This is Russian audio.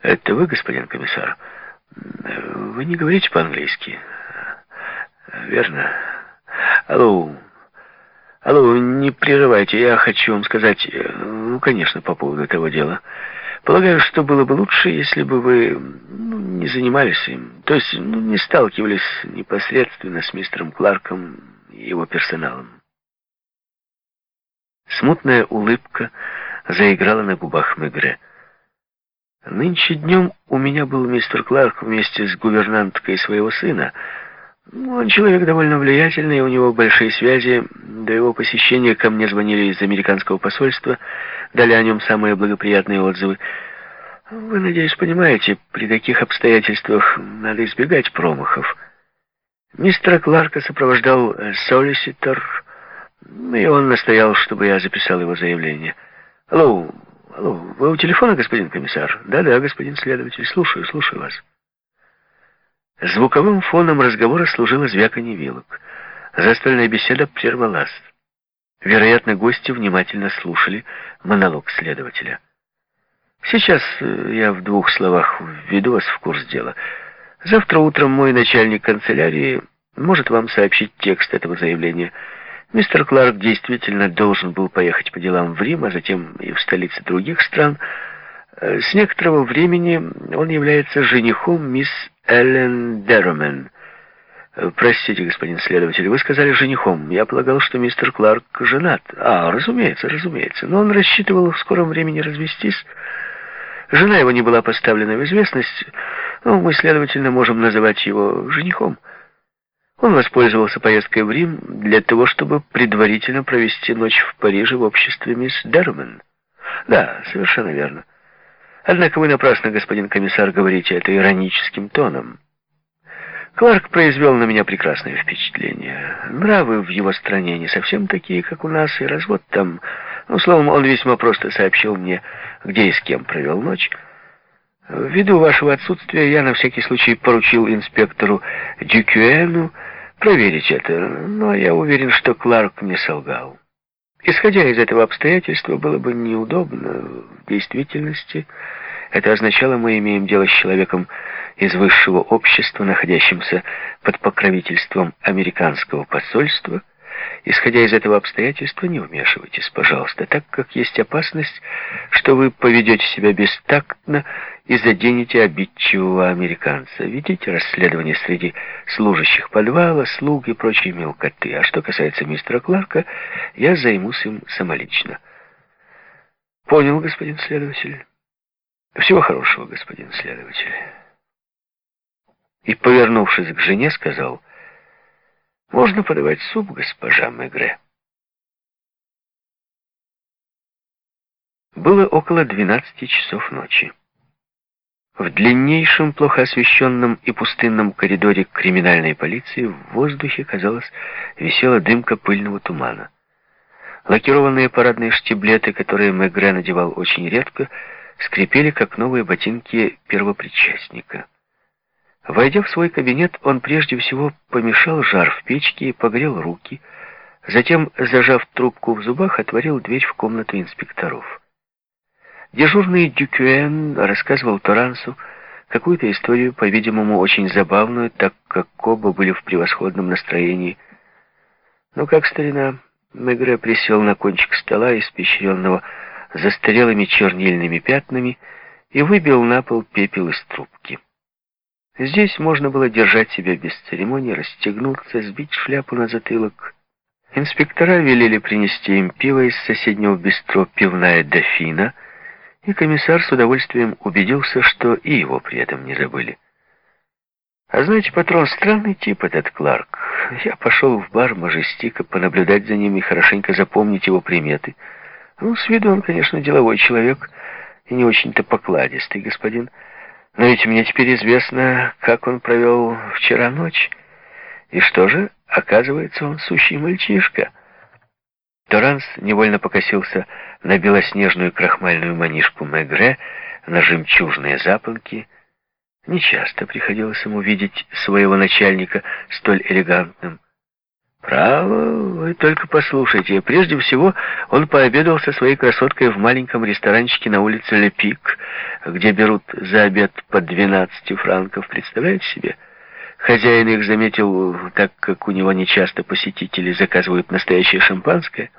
Это вы, господин комиссар? Вы не говорите по-английски? Верно. Алло. Алло, не прерывайте, я хочу вам сказать, э, ну, конечно, по поводу этого дела. Полагаю, что было бы лучше, если бы вы ну, не занимались им, то есть ну, не сталкивались непосредственно с мистером Кларком и его персоналом. Смутная улыбка заиграла на губах Мегре. Нынче днем у меня был мистер Кларк вместе с гувернанткой своего сына. Он человек довольно влиятельный, у него большие связи. До его посещения ко мне звонили из американского посольства, дали о нем самые благоприятные отзывы. Вы, надеюсь, понимаете, при таких обстоятельствах надо избегать промахов. Мистера Кларка сопровождал солиситор, и он настоял, чтобы я записал его заявление. Алло, Алло, вы у телефона, господин комиссар? Да-да, господин следователь. Слушаю, слушаю вас. Звуковым фоном разговора служило звяканье вилок. Застольная беседа прервалась. Вероятно, гости внимательно слушали монолог следователя. Сейчас э, я в двух словах введу вас в курс дела. Завтра утром мой начальник канцелярии может вам сообщить текст этого заявления – Мистер Кларк действительно должен был поехать по делам в Рим, а затем и в столицы других стран. Э, с некоторого времени он является женихом мисс Эллен Дерромен. Э, простите, господин следователь, вы сказали женихом. Я полагал, что мистер Кларк женат. А, разумеется, разумеется. Но он рассчитывал в скором времени развестись. Жена его не была поставлена в известность. Ну, мы, следовательно, можем называть его женихом. Он воспользовался поездкой в Рим для того, чтобы предварительно провести ночь в Париже в обществе мисс Дермен. Да, совершенно верно. Однако вы напрасно, господин комиссар, говорите это ироническим тоном. Кларк произвел на меня прекрасное впечатление. Нравы в его стране не совсем такие, как у нас, и развод там... Ну, словом, он весьма просто сообщил мне, где и с кем провел ночь. Ввиду вашего отсутствия я на всякий случай поручил инспектору Дюкюэну проверить это, но я уверен, что Кларк не солгал. Исходя из этого обстоятельства, было бы неудобно. В действительности это означало, мы имеем дело с человеком из высшего общества, находящимся под покровительством американского посольства, Исходя из этого обстоятельства, не вмешивайтесь, пожалуйста, так как есть опасность, что вы поведете себя бестактно и заденете обидчивого американца. Ведите расследование среди служащих подвала, слуг и прочей мелкоты. А что касается мистера Кларка, я займусь им самолично. Понял, господин следователь. Всего хорошего, господин следователь. И, повернувшись к жене, сказал... Можно подавать суп, госпожа Мегре. Было около двенадцати часов ночи. В длиннейшем, плохо освещенном и пустынном коридоре криминальной полиции в воздухе, казалось, висела дымка пыльного тумана. Лакированные парадные штиблеты, которые Мегре надевал очень редко, скрипели, как новые ботинки первопричастника. Войдя в свой кабинет, он прежде всего помешал жар в печке и погрел руки, затем, зажав трубку в зубах, отворил дверь в комнату инспекторов. Дежурный Дюкюэн рассказывал Торансу какую-то историю, по-видимому, очень забавную, так как оба были в превосходном настроении. Но как старина, Мегре присел на кончик стола, испещренного застарелыми чернильными пятнами, и выбил на пол пепел из трубки. Здесь можно было держать себя без церемонии, расстегнуться, сбить шляпу на затылок. Инспектора велели принести им пиво из соседнего бистро «Пивная дофина», и комиссар с удовольствием убедился, что и его при этом не забыли. А знаете, патрон, странный тип этот Кларк. Я пошел в бар Мажестика понаблюдать за ним и хорошенько запомнить его приметы. Ну, с виду он, конечно, деловой человек и не очень-то покладистый господин. Но ведь мне теперь известно, как он провел вчера ночь. И что же? Оказывается, он сущий мальчишка. Торанс невольно покосился на белоснежную крахмальную манишку Мегре, на жемчужные запонки. Нечасто приходилось ему видеть своего начальника столь элегантным. Право, вы только послушайте. Прежде всего, он пообедал со своей красоткой в маленьком ресторанчике на улице Лепик, где берут за обед по 12 франков. Представляете себе? Хозяин их заметил, так как у него нечасто посетители заказывают настоящее шампанское.